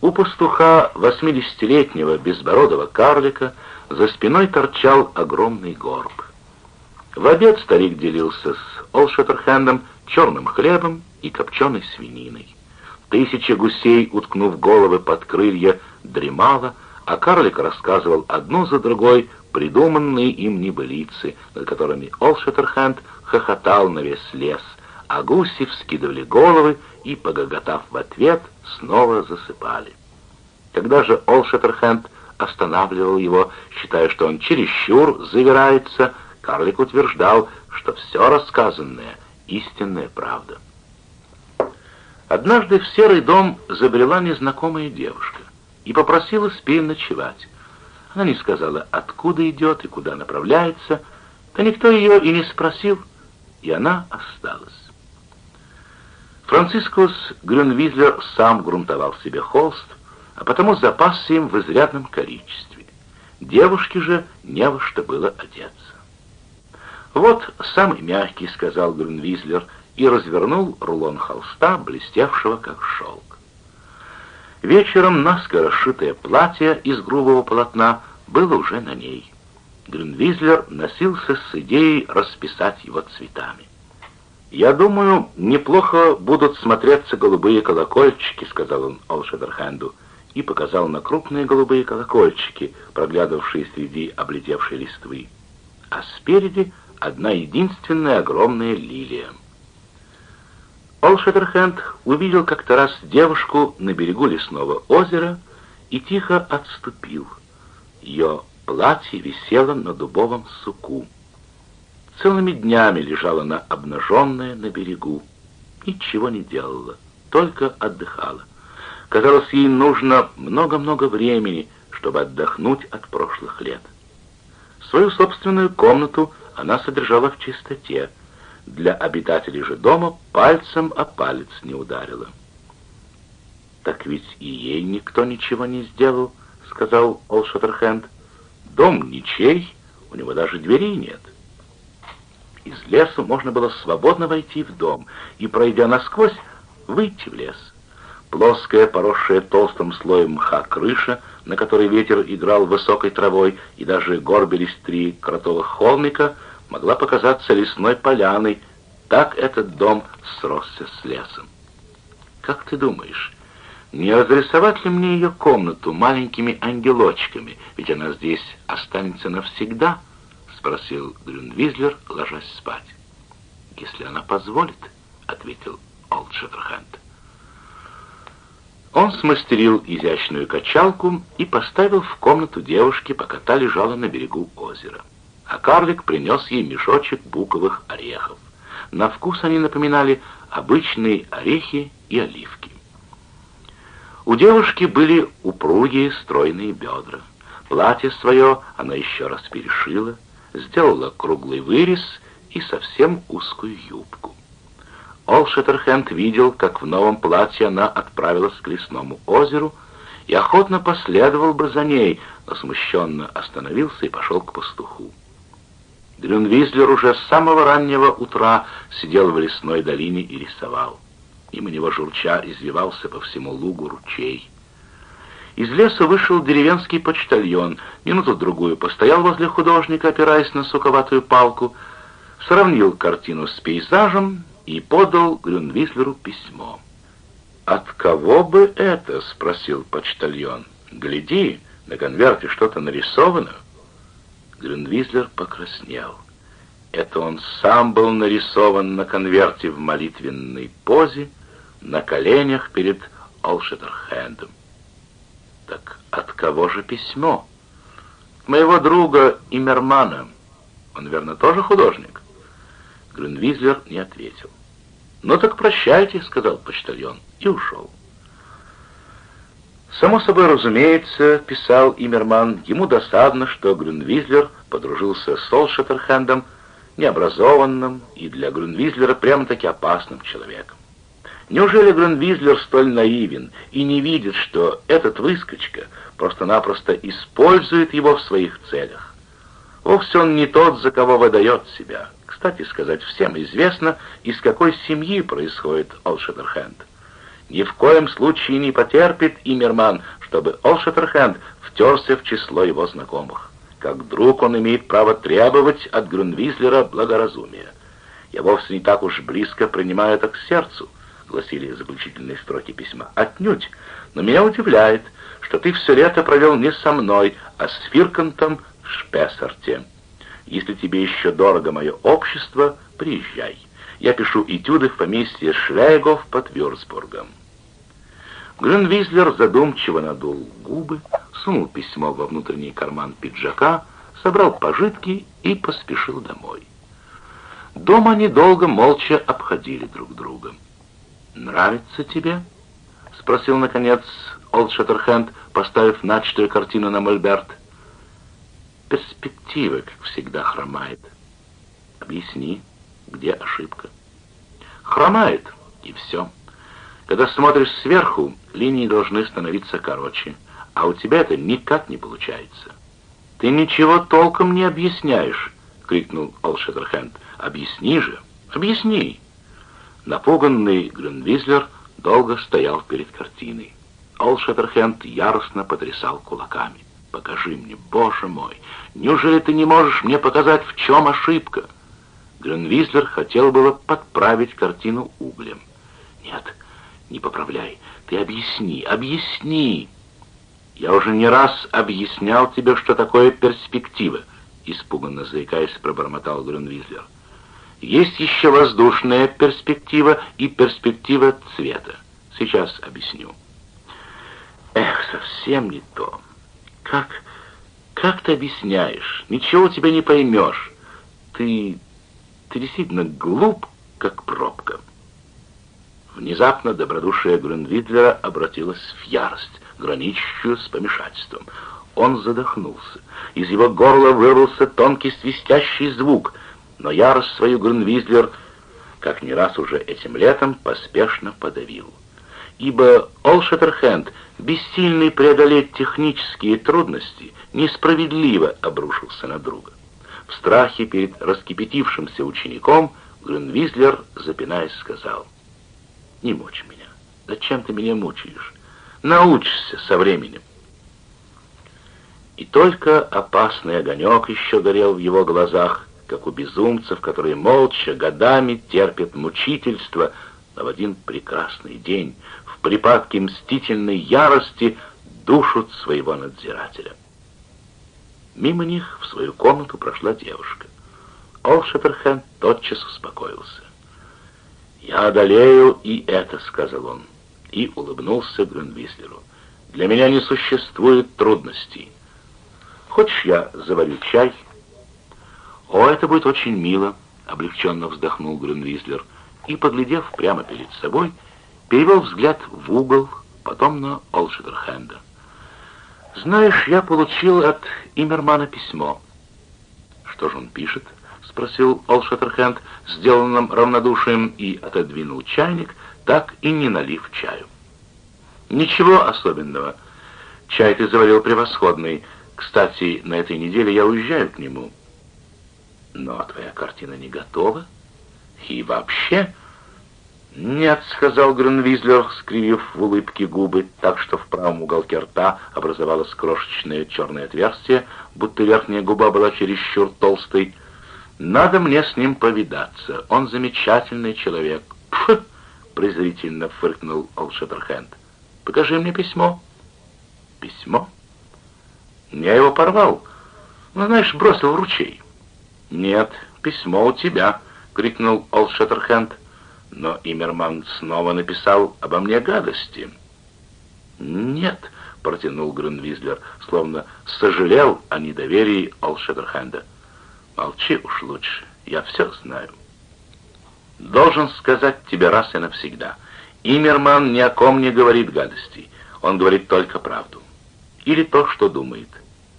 У пастуха, восьмидесятилетнего безбородого карлика, за спиной торчал огромный горб. В обед старик делился с Олшеттерхендом черным хлебом и копченой свининой. Тысяча гусей, уткнув головы под крылья, дремала, а карлик рассказывал одну за другой придуманные им небылицы, над которыми Олшеттерхенд хохотал на весь лес, а гуси вскидывали головы и, погоготав в ответ, снова засыпали. Когда же Олшеттерхенд останавливал его, считая, что он чересчур завирается, карлик утверждал, что все рассказанное — истинная правда. Однажды в серый дом забрела незнакомая девушка и попросила с ночевать. Она не сказала, откуда идет и куда направляется, да никто ее и не спросил, и она осталась. Францискус Грюнвизлер сам грунтовал себе холст, а потому запасся им в изрядном количестве. Девушке же не во что было одеться. «Вот самый мягкий», — сказал Грюнвизлер, и развернул рулон холста, блестевшего как шелк. Вечером наскоро сшитое платье из грубого полотна было уже на ней. Грюнвизлер носился с идеей расписать его цветами. «Я думаю, неплохо будут смотреться голубые колокольчики», — сказал он Олшедерхенду, и показал на крупные голубые колокольчики, проглядывавшие среди облетевшей листвы. А спереди одна единственная огромная лилия. Ол Шеттерхенд увидел как-то раз девушку на берегу лесного озера и тихо отступил. Ее платье висело на дубовом суку. Целыми днями лежала она обнаженная на берегу. Ничего не делала, только отдыхала. Казалось, ей нужно много-много времени, чтобы отдохнуть от прошлых лет. Свою собственную комнату она содержала в чистоте, для обитателей же дома пальцем о палец не ударила. «Так ведь и ей никто ничего не сделал», — сказал Олшатерхенд. «Дом ничей, у него даже дверей нет». Из леса можно было свободно войти в дом и, пройдя насквозь, выйти в лес. Плоская, поросшая толстым слоем мха крыша, на которой ветер играл высокой травой, и даже горбились три кротовых холмика — могла показаться лесной поляной, так этот дом сросся с лесом. Как ты думаешь, не разрисовать ли мне ее комнату маленькими ангелочками, ведь она здесь останется навсегда? Спросил Грюнвизлер, ложась спать. Если она позволит, ответил Олд Шеттерхенд. Он смастерил изящную качалку и поставил в комнату девушки, пока та лежала на берегу озера а карлик принес ей мешочек буковых орехов. На вкус они напоминали обычные орехи и оливки. У девушки были упругие стройные бедра. Платье свое она еще раз перешила, сделала круглый вырез и совсем узкую юбку. Ол Шеттерхенд видел, как в новом платье она отправилась к лесному озеру и охотно последовал бы за ней, но смущенно остановился и пошел к пастуху. Дрюнвизлер уже с самого раннего утра сидел в лесной долине и рисовал. Мимо него журча извивался по всему лугу ручей. Из леса вышел деревенский почтальон, минуту-другую постоял возле художника, опираясь на суковатую палку, сравнил картину с пейзажем и подал Грюнвизлеру письмо. «От кого бы это?» — спросил почтальон. «Гляди, на конверте что-то нарисовано». Грюнвизлер покраснел. Это он сам был нарисован на конверте в молитвенной позе, на коленях перед Олшетерхендом. Так от кого же письмо? Моего друга Имермана. Он, верно, тоже художник? Грюнвизлер не ответил. «Ну так прощайте», — сказал почтальон, и ушел. Само собой разумеется, писал Имерман, ему досадно, что Грюнвизлер подружился с Солшеттерхендом, необразованным и для Грюнвизлера прямо-таки опасным человеком. Неужели Грюнвизлер столь наивен и не видит, что этот выскочка просто-напросто использует его в своих целях? Вовсе он не тот, за кого выдает себя. Кстати сказать, всем известно, из какой семьи происходит Олшеттерхенд. Ни в коем случае не потерпит Имерман, чтобы Олшеттерхенд втерся в число его знакомых. Как друг он имеет право требовать от Грунвизлера благоразумия. Я вовсе не так уж близко принимаю это к сердцу, гласили заключительные строки письма. Отнюдь, но меня удивляет, что ты все лето провел не со мной, а с Фиркантом в Шпессарте. Если тебе еще дорого мое общество, приезжай. Я пишу этюды в поместье Шляйгов под Вюрцбургом. Грюнвизлер задумчиво надул губы, сунул письмо во внутренний карман пиджака, собрал пожитки и поспешил домой. Дома они долго молча обходили друг друга. «Нравится тебе?» — спросил, наконец, Олд Шаттерхенд, поставив начатую картину на мольберт. «Перспектива, как всегда, хромает. Объясни, где ошибка?» «Хромает, и все. Когда смотришь сверху, линии должны становиться короче, а у тебя это никак не получается». «Ты ничего толком не объясняешь», — крикнул Олд Шаттерхенд. «Объясни же, объясни!» Напуганный Грюнвизлер долго стоял перед картиной. Ол яростно потрясал кулаками. «Покажи мне, боже мой! Неужели ты не можешь мне показать, в чем ошибка?» Грюнвизлер хотел было подправить картину углем. «Нет, не поправляй. Ты объясни, объясни!» «Я уже не раз объяснял тебе, что такое перспектива», испуганно заикаясь, пробормотал Грюнвизлер. Есть еще воздушная перспектива и перспектива цвета. Сейчас объясню. Эх, совсем не то. Как, как ты объясняешь? Ничего у тебя не поймешь. Ты, ты действительно глуп, как пробка. Внезапно добродушие Грюнвидлера обратилось в ярость, граничащую с помешательством. Он задохнулся. Из его горла вырвался тонкий свистящий звук — но ярость свою Грюнвизлер, как не раз уже этим летом, поспешно подавил. Ибо Олшеттерхенд, бессильный преодолеть технические трудности, несправедливо обрушился на друга. В страхе перед раскипятившимся учеником Грюнвизлер, запинаясь, сказал, «Не мучь меня. Зачем ты меня мучаешь? Научишься со временем». И только опасный огонек еще горел в его глазах, как у безумцев, которые молча годами терпят мучительство, но в один прекрасный день в припадке мстительной ярости душат своего надзирателя. Мимо них в свою комнату прошла девушка. Ол Шеттерхенд тотчас успокоился. «Я одолею и это», — сказал он, и улыбнулся Грюнвислеру. «Для меня не существует трудностей. Хочешь, я заварю чай?» «О, это будет очень мило», — облегченно вздохнул Грюнвизлер и, поглядев прямо перед собой, перевел взгляд в угол, потом на Олшедерхенда. «Знаешь, я получил от Имермана письмо». «Что же он пишет?» — спросил Олшеттерхенд, сделанным равнодушием, и отодвинул чайник, так и не налив чаю. «Ничего особенного. Чай ты заварил превосходный. Кстати, на этой неделе я уезжаю к нему». Но твоя картина не готова. И вообще... «Нет», — сказал Гренвизлер, скривив в улыбке губы, так что в правом уголке рта образовалось крошечное черное отверстие, будто верхняя губа была чересчур толстой. «Надо мне с ним повидаться. Он замечательный человек». «Пф!» — презрительно фыркнул Олшеттерхенд. «Покажи мне письмо». «Письмо?» «Я его порвал. Ну, знаешь, бросил в ручей». «Нет, письмо у тебя», — крикнул Олд Шеттерхенд. Но Имерман снова написал обо мне гадости. «Нет», — протянул Грюнвизлер, словно сожалел о недоверии Олд Шеттерхенда. «Молчи уж лучше, я все знаю». «Должен сказать тебе раз и навсегда. Имерман ни о ком не говорит гадостей. Он говорит только правду. Или то, что думает.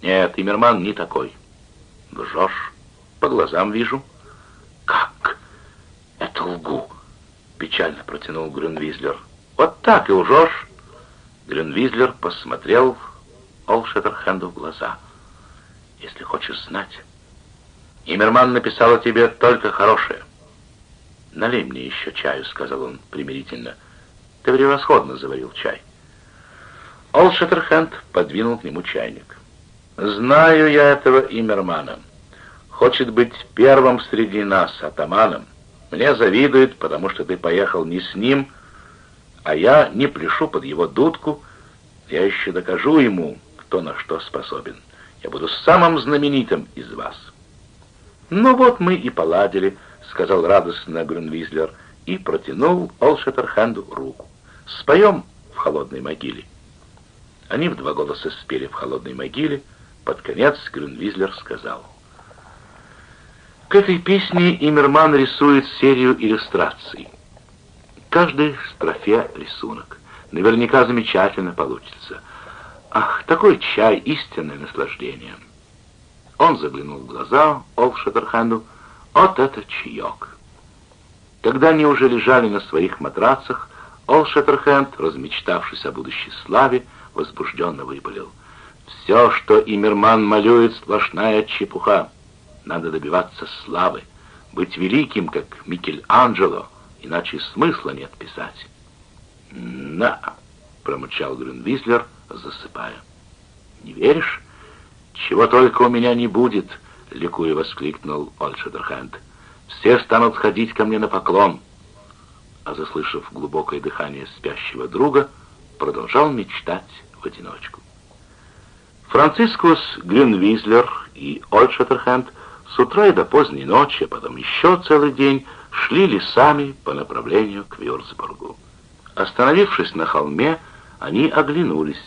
Нет, Имерман не такой. Лжешь». По глазам вижу. Как? Это лгу. Печально протянул Грюнвизлер. Вот так и лжешь. Грюнвизлер посмотрел Олшеттерхенду в глаза. Если хочешь знать, Имерман написал о тебе только хорошее. «Налей мне еще чаю», — сказал он примирительно. Ты превосходно заварил чай. Ол Шеттерхенд подвинул к нему чайник. «Знаю я этого Имермана. Хочет быть первым среди нас, атаманом. Мне завидует, потому что ты поехал не с ним, а я не пляшу под его дудку. Я еще докажу ему, кто на что способен. Я буду самым знаменитым из вас». «Ну вот мы и поладили», — сказал радостно Грюнвизлер и протянул Олшеттерхенду руку. «Споем в холодной могиле». Они в два голоса спели в холодной могиле. Под конец Грюнвизлер сказал. К этой песне Имерман рисует серию иллюстраций. Каждой строфе рисунок. Наверняка замечательно получится. Ах, такой чай — истинное наслаждение. Он заглянул в глаза Олф Шеттерхенду. Вот это чаек. Когда они уже лежали на своих матрацах, Ол Шеттерхенд, размечтавшись о будущей славе, возбужденно выпалил. «Все, что Имерман малюет, сплошная чепуха. Надо добиваться славы, быть великим, как Микеланджело, иначе смысла нет писать». «На!» — промычал Грюнвислер, засыпая. «Не веришь? Чего только у меня не будет!» — ликуя воскликнул Ольшедерхенд. «Все станут ходить ко мне на поклон!» А заслышав глубокое дыхание спящего друга, продолжал мечтать в одиночку. Францискус Грюнвизлер и Ольшеттерхенд с утра и до поздней ночи, а потом еще целый день шли лесами по направлению к Вюрцбургу. Остановившись на холме, они оглянулись.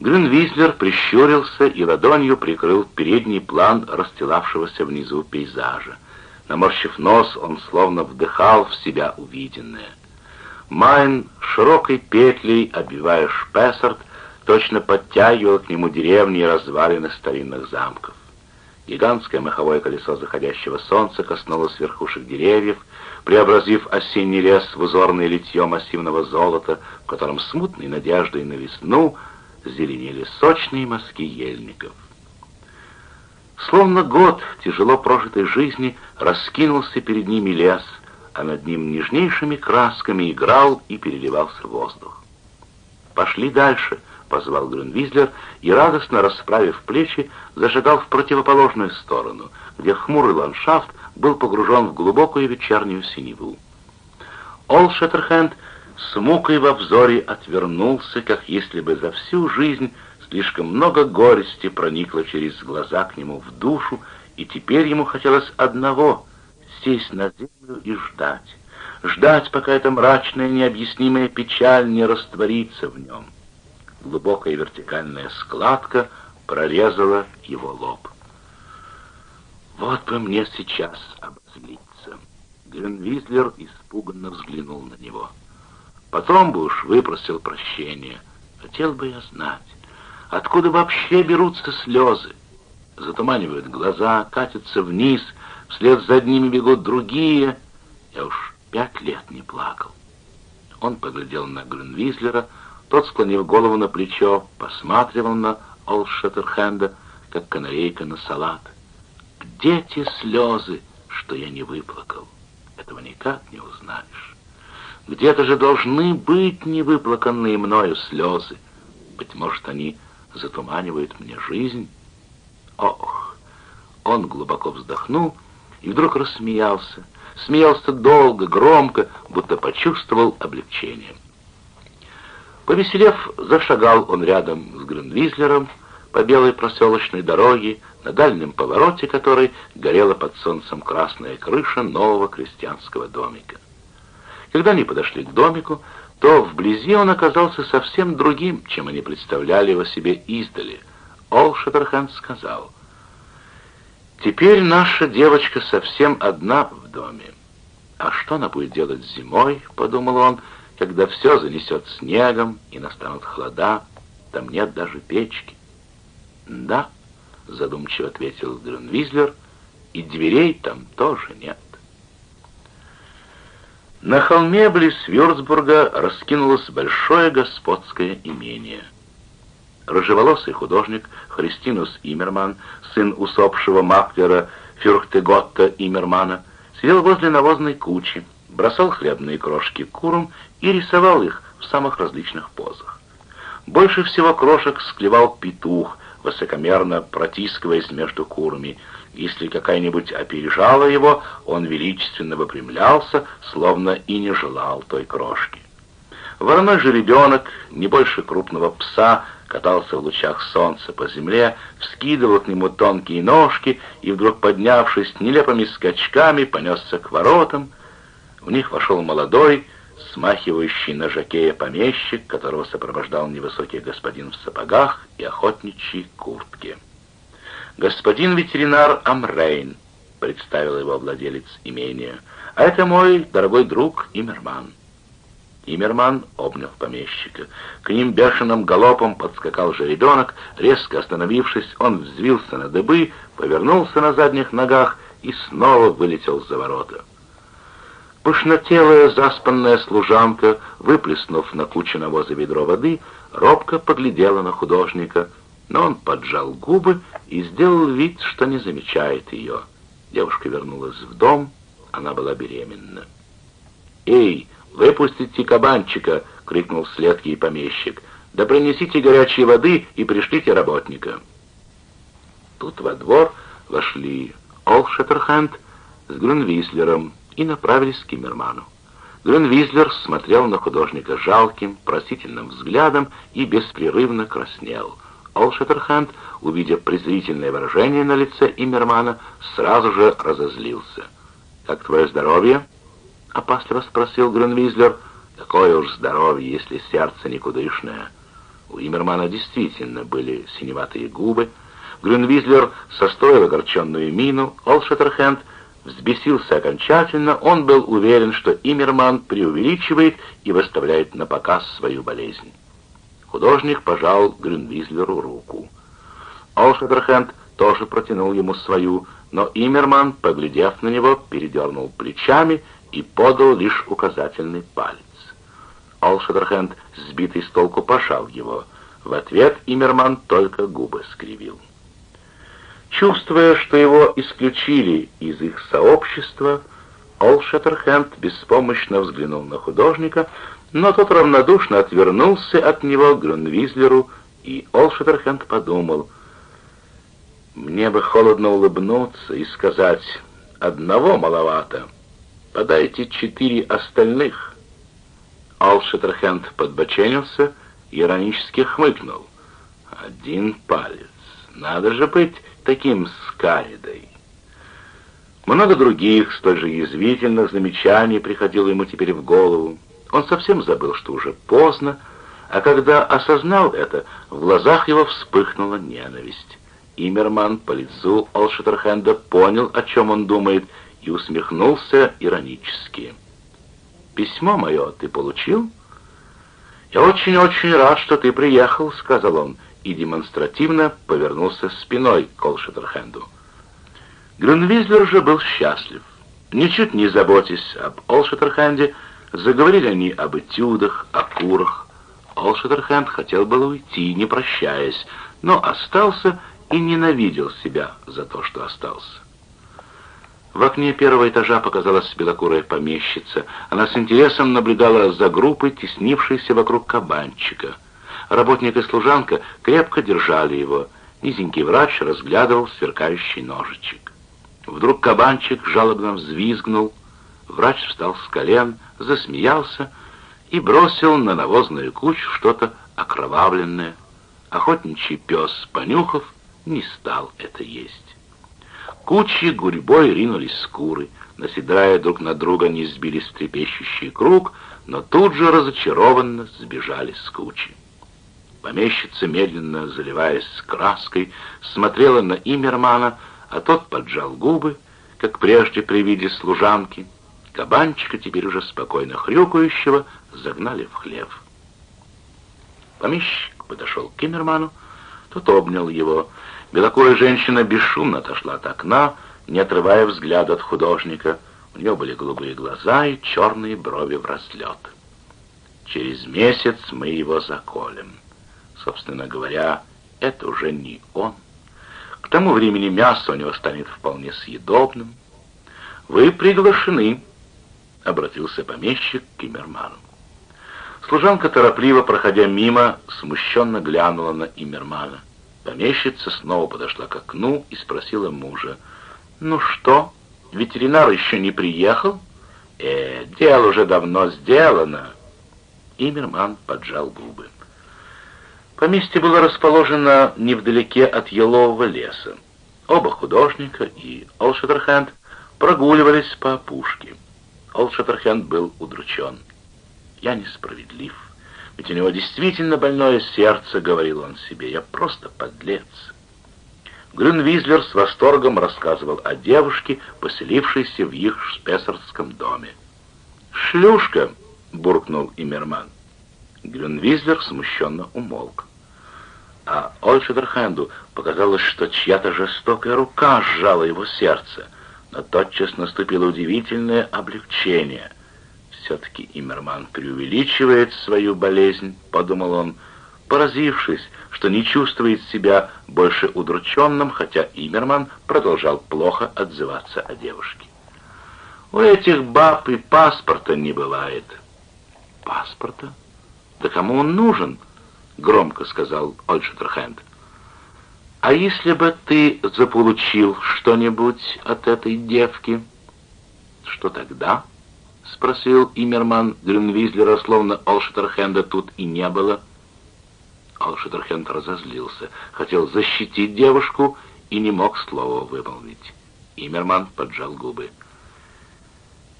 Грюнвизлер прищурился и ладонью прикрыл передний план расстилавшегося внизу пейзажа. Наморщив нос, он словно вдыхал в себя увиденное. Майн широкой петлей, обивая Шпессард, точно подтягивал к нему деревни и развалины старинных замков. Гигантское маховое колесо заходящего солнца коснулось верхушек деревьев, преобразив осенний лес в узорное литье массивного золота, в котором смутной надеждой на весну зеленели сочные мазки ельников. Словно год тяжело прожитой жизни раскинулся перед ними лес, а над ним нежнейшими красками играл и переливался воздух. «Пошли дальше», — позвал Грюнвизлер и, радостно расправив плечи, зашагал в противоположную сторону, где хмурый ландшафт был погружен в глубокую вечернюю синеву. Ол Шеттерхенд с мукой во взоре отвернулся, как если бы за всю жизнь слишком много горести проникло через глаза к нему в душу, и теперь ему хотелось одного — сесть на землю и ждать. Ждать, пока эта мрачная необъяснимая печаль не растворится в нем. Глубокая вертикальная складка прорезала его лоб. «Вот бы мне сейчас обозлиться!» Гренвизлер испуганно взглянул на него. «Потом бы уж выпросил прощения. Хотел бы я знать, откуда вообще берутся слезы. Затуманивают глаза, катятся вниз, вслед за одними бегут другие. Я уж пять лет не плакал». Он поглядел на Гренвизлера, тот, склонив голову на плечо, посматривал на Олшеттерхенда, как канарейка на салат. «Где те слезы, что я не выплакал? Этого никак не узнаешь. Где-то же должны быть невыплаканные мною слезы. Быть может, они затуманивают мне жизнь? Ох!» Он глубоко вздохнул и вдруг рассмеялся. Смеялся долго, громко, будто почувствовал облегчение. Повеселев, зашагал он рядом с Грюнвизлером по белой проселочной дороге, на дальнем повороте которой горела под солнцем красная крыша нового крестьянского домика. Когда они подошли к домику, то вблизи он оказался совсем другим, чем они представляли его себе издали. Ол Шеттерхенд сказал, «Теперь наша девочка совсем одна в доме. А что она будет делать зимой?» — подумал он, — когда все занесет снегом и настанут холода, там нет даже печки. Да, задумчиво ответил Грюнвизлер, и дверей там тоже нет. На холме близ Вюрцбурга раскинулось большое господское имение. Рыжеволосый художник Христинус Имерман, сын усопшего маклера Фюрхтеготта Имермана, сидел возле навозной кучи, бросал хлебные крошки курам и рисовал их в самых различных позах. Больше всего крошек склевал петух, высокомерно протискиваясь между курами. Если какая-нибудь опережала его, он величественно выпрямлялся, словно и не желал той крошки. Вороной жеребенок, не больше крупного пса, катался в лучах солнца по земле, вскидывал к нему тонкие ножки и, вдруг поднявшись нелепыми скачками, понесся к воротам. В них вошел молодой, смахивающий на жакея помещик, которого сопровождал невысокий господин в сапогах и охотничьей куртке. «Господин ветеринар Амрейн», — представил его владелец имения, — «а это мой дорогой друг Имерман». Имерман обнял помещика. К ним бешеным галопом подскакал жеребенок. Резко остановившись, он взвился на дыбы, повернулся на задних ногах и снова вылетел за ворота. Пышнотелая заспанная служанка, выплеснув на кучу навоза ведро воды, робко поглядела на художника, но он поджал губы и сделал вид, что не замечает ее. Девушка вернулась в дом, она была беременна. «Эй, выпустите кабанчика!» — крикнул вслед ей помещик. «Да принесите горячей воды и пришлите работника!» Тут во двор вошли Олшеттерхенд с Грюнвислером, и направились к Киммерману. Грюнвизлер смотрел на художника жалким, просительным взглядом и беспрерывно краснел. Олшеттерхенд, увидев презрительное выражение на лице Иммермана, сразу же разозлился. «Как твое здоровье?» — опасливо спросил Грюнвизлер. «Какое уж здоровье, если сердце никудышное». У Иммермана действительно были синеватые губы. Грюнвизлер состроил огорченную мину. Олшеттерхенд — взбесился окончательно, он был уверен, что Имерман преувеличивает и выставляет на показ свою болезнь. Художник пожал Грюнвизлеру руку. Олшедерхенд тоже протянул ему свою, но Имерман, поглядев на него, передернул плечами и подал лишь указательный палец. Олшедерхенд, сбитый с толку, пожал его. В ответ Имерман только губы скривил. Чувствуя, что его исключили из их сообщества, Ол Шеттерхенд беспомощно взглянул на художника, но тот равнодушно отвернулся от него к Грюнвизлеру, и Ол Шеттерхенд подумал, «Мне бы холодно улыбнуться и сказать, одного маловато, подайте четыре остальных». Ол Шеттерхенд подбоченился иронически хмыкнул. «Один палец. Надо же быть таким скаридой. Много других, столь же язвительных замечаний приходило ему теперь в голову. Он совсем забыл, что уже поздно, а когда осознал это, в глазах его вспыхнула ненависть. Имерман по лицу Олшеттерхенда понял, о чем он думает, и усмехнулся иронически. «Письмо мое ты получил?» «Я очень-очень рад, что ты приехал», — сказал он, — и демонстративно повернулся спиной к Олшеттерхенду. Грюнвизлер же был счастлив. Ничуть не заботясь об Олшеттерхенде, заговорили они об этюдах, о курах. Олшеттерхенд хотел было уйти, не прощаясь, но остался и ненавидел себя за то, что остался. В окне первого этажа показалась белокурая помещица. Она с интересом наблюдала за группой, теснившейся вокруг кабанчика — Работник и служанка крепко держали его. Низенький врач разглядывал сверкающий ножичек. Вдруг кабанчик жалобно взвизгнул. Врач встал с колен, засмеялся и бросил на навозную кучу что-то окровавленное. Охотничий пес, понюхав, не стал это есть. Кучи гурьбой ринулись с куры, наседая друг на друга, не сбились в трепещущий круг, но тут же разочарованно сбежали с кучи. Помещица, медленно заливаясь краской, смотрела на Имермана, а тот поджал губы, как прежде при виде служанки. Кабанчика, теперь уже спокойно хрюкающего, загнали в хлев. Помещик подошел к Имерману, тот обнял его. Белокурая женщина бесшумно отошла от окна, не отрывая взгляда от художника. У нее были голубые глаза и черные брови в разлет. «Через месяц мы его заколем». Собственно говоря, это уже не он. К тому времени мясо у него станет вполне съедобным. Вы приглашены. обратился помещик к Имерману. Служанка, торопливо проходя мимо, смущенно глянула на Имермана. Помещица снова подошла к окну и спросила мужа. «Ну что, ветеринар еще не приехал?» «Э, дело уже давно сделано». Имерман поджал губы. Поместье было расположено невдалеке от елового леса. Оба художника и Олшеттерхенд прогуливались по опушке. Олшеттерхенд был удручен. «Я несправедлив, ведь у него действительно больное сердце», — говорил он себе, — «я просто подлец». Грюнвизлер с восторгом рассказывал о девушке, поселившейся в их шпессерском доме. «Шлюшка!» — буркнул Имерман. Грюнвизлер смущенно умолк. А Ольшедерхенду показалось, что чья-то жестокая рука сжала его сердце, но тотчас наступило удивительное облегчение. «Все-таки Имерман преувеличивает свою болезнь», — подумал он, поразившись, что не чувствует себя больше удрученным, хотя Имерман продолжал плохо отзываться о девушке. «У этих баб и паспорта не бывает». «Паспорта? Да кому он нужен?» — громко сказал Ольшетерхенд. «А если бы ты заполучил что-нибудь от этой девки?» «Что тогда?» — спросил Имерман Грюнвизлера, словно Олшетерхенда тут и не было. Алшитерхенд разозлился, хотел защитить девушку и не мог слова вымолвить. Имерман поджал губы.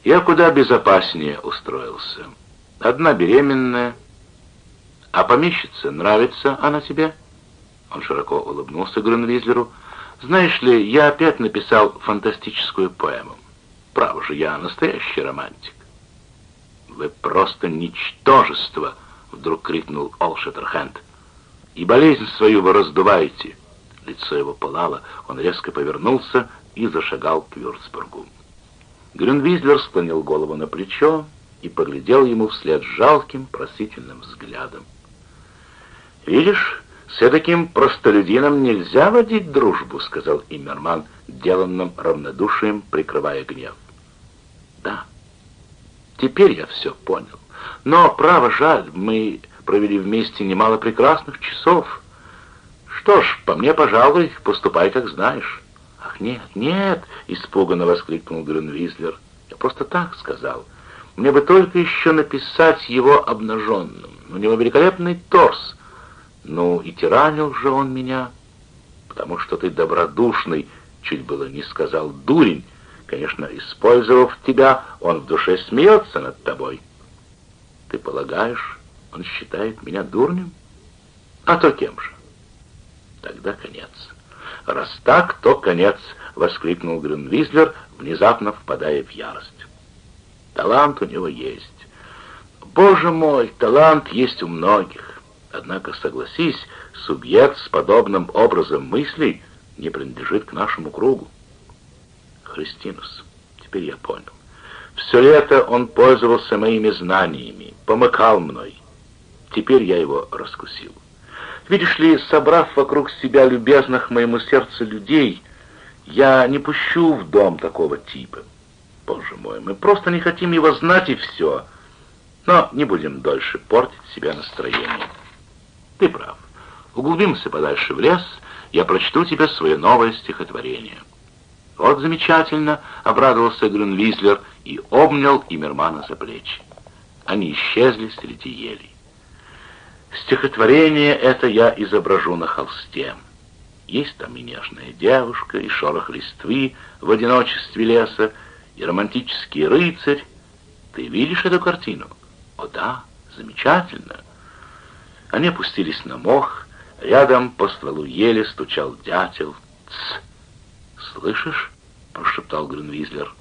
«Я куда безопаснее устроился. Одна беременная. А помещица, нравится она тебе?» Он широко улыбнулся Грюнвизлеру. «Знаешь ли, я опять написал фантастическую поэму. Право же, я настоящий романтик». «Вы просто ничтожество!» — вдруг крикнул Олшеттерхенд и болезнь свою вы раздуваете». Лицо его пылало, он резко повернулся и зашагал к Вюрцбургу. Грюнвизлер склонил голову на плечо и поглядел ему вслед жалким, просительным взглядом. «Видишь, с таким простолюдином нельзя водить дружбу», — сказал Иммерман, деланным равнодушием, прикрывая гнев. «Да, теперь я все понял. Но, право, жаль, мы провели вместе немало прекрасных часов. Что ж, по мне, пожалуй, поступай, как знаешь». «Ах, нет, нет!» — испуганно воскликнул Грюнвизлер. «Я просто так сказал. Мне бы только еще написать его обнаженным. У него великолепный торс. Ну, и тиранил же он меня, потому что ты добродушный, чуть было не сказал дурень. Конечно, использовав тебя, он в душе смеется над тобой. Ты полагаешь, он считает меня дурнем? А то кем же? Тогда конец. Раз так, то конец, воскликнул Грюнвизлер, внезапно впадая в ярость. Талант у него есть. Боже мой, талант есть у многих. Однако, согласись, субъект с подобным образом мыслей не принадлежит к нашему кругу. Христинус, теперь я понял. Все лето он пользовался моими знаниями, помыкал мной. Теперь я его раскусил. Видишь ли, собрав вокруг себя любезных моему сердцу людей, я не пущу в дом такого типа. Боже мой, мы просто не хотим его знать и все. Но не будем дольше портить себе настроение. Ты прав. Углубимся подальше в лес, я прочту тебе свое новое стихотворение. Вот замечательно, обрадовался Грюнвизлер и обнял Имермана за плечи. Они исчезли среди елей. Стихотворение это я изображу на холсте. Есть там и нежная девушка, и шорох листвы в одиночестве леса, и романтический рыцарь. Ты видишь эту картину? О да, замечательно. Они опустились на мох, рядом по стволу ели стучал дятел. Тсс! «Слышишь?» — прошептал Грюнвизлер.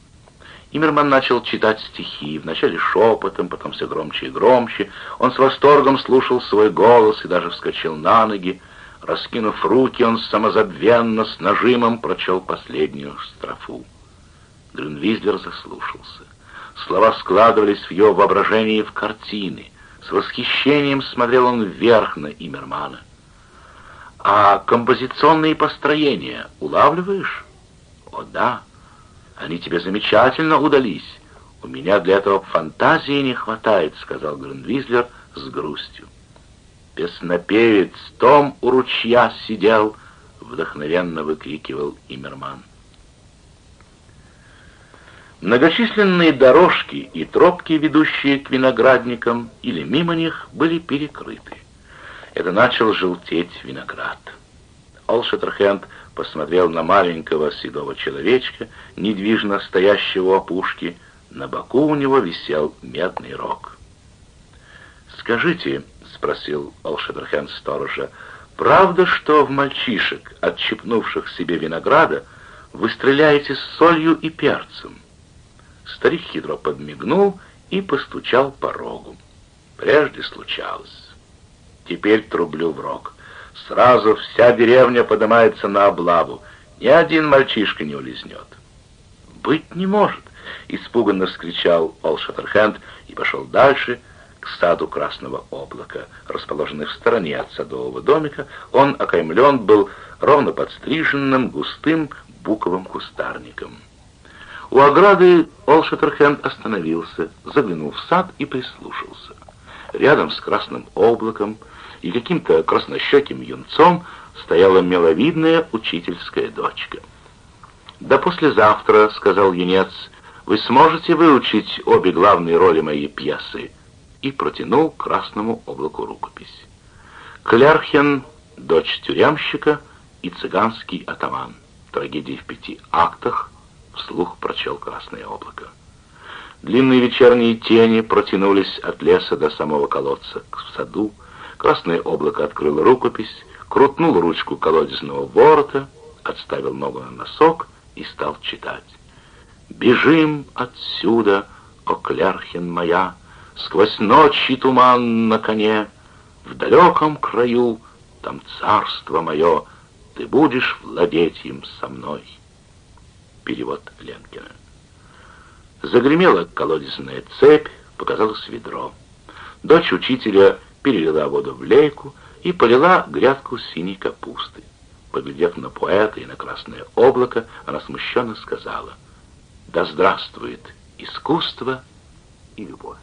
Имерман начал читать стихи, вначале шепотом, потом все громче и громче. Он с восторгом слушал свой голос и даже вскочил на ноги. Раскинув руки, он самозабвенно, с нажимом прочел последнюю строфу. Грюнвизлер заслушался. Слова складывались в его воображении в картины. С восхищением смотрел он вверх на Имермана. «А композиционные построения улавливаешь?» «О, да!» Они тебе замечательно удались. «У меня для этого фантазии не хватает», — сказал Грандвизлер с грустью. «Песнопевец Том у ручья сидел», — вдохновенно выкрикивал Имерман. Многочисленные дорожки и тропки, ведущие к виноградникам или мимо них, были перекрыты. Это начал желтеть виноград. Олшеттерхенд посмотрел на маленького седого человечка, недвижно стоящего у опушки. На боку у него висел медный рог. «Скажите», — спросил Олшеттерхенд сторожа, — «правда, что в мальчишек, отщипнувших себе винограда, вы стреляете с солью и перцем?» Старик хитро подмигнул и постучал по рогу. Прежде случалось. Теперь трублю в рог. Сразу вся деревня поднимается на облаву. Ни один мальчишка не улизнет. «Быть не может!» — испуганно вскричал Ол Шаттерхенд и пошел дальше, к саду Красного Облака, расположенный в стороне от садового домика. Он окаймлен был ровно подстриженным густым буковым кустарником. У ограды Олшеттерхенд остановился, заглянул в сад и прислушался. Рядом с красным облаком и каким-то краснощеким юнцом стояла миловидная учительская дочка. «Да послезавтра», — сказал юнец, — «вы сможете выучить обе главные роли моей пьесы?» и протянул красному облаку рукопись. Клярхен, дочь тюремщика и цыганский атаман. Трагедии в пяти актах, вслух прочел красное облако. Длинные вечерние тени протянулись от леса до самого колодца, к саду. Красное облако открыло рукопись, крутнул ручку колодезного ворота, отставил ногу на носок и стал читать. «Бежим отсюда, о Клярхин моя, сквозь ночь и туман на коне, в далеком краю, там царство мое, ты будешь владеть им со мной». Перевод Ленкина. Загремела колодезная цепь, показалось ведро. Дочь учителя перелила воду в лейку и полила грядку синей капусты. Поглядев на поэта и на красное облако, она смущенно сказала, «Да здравствует искусство и любовь!»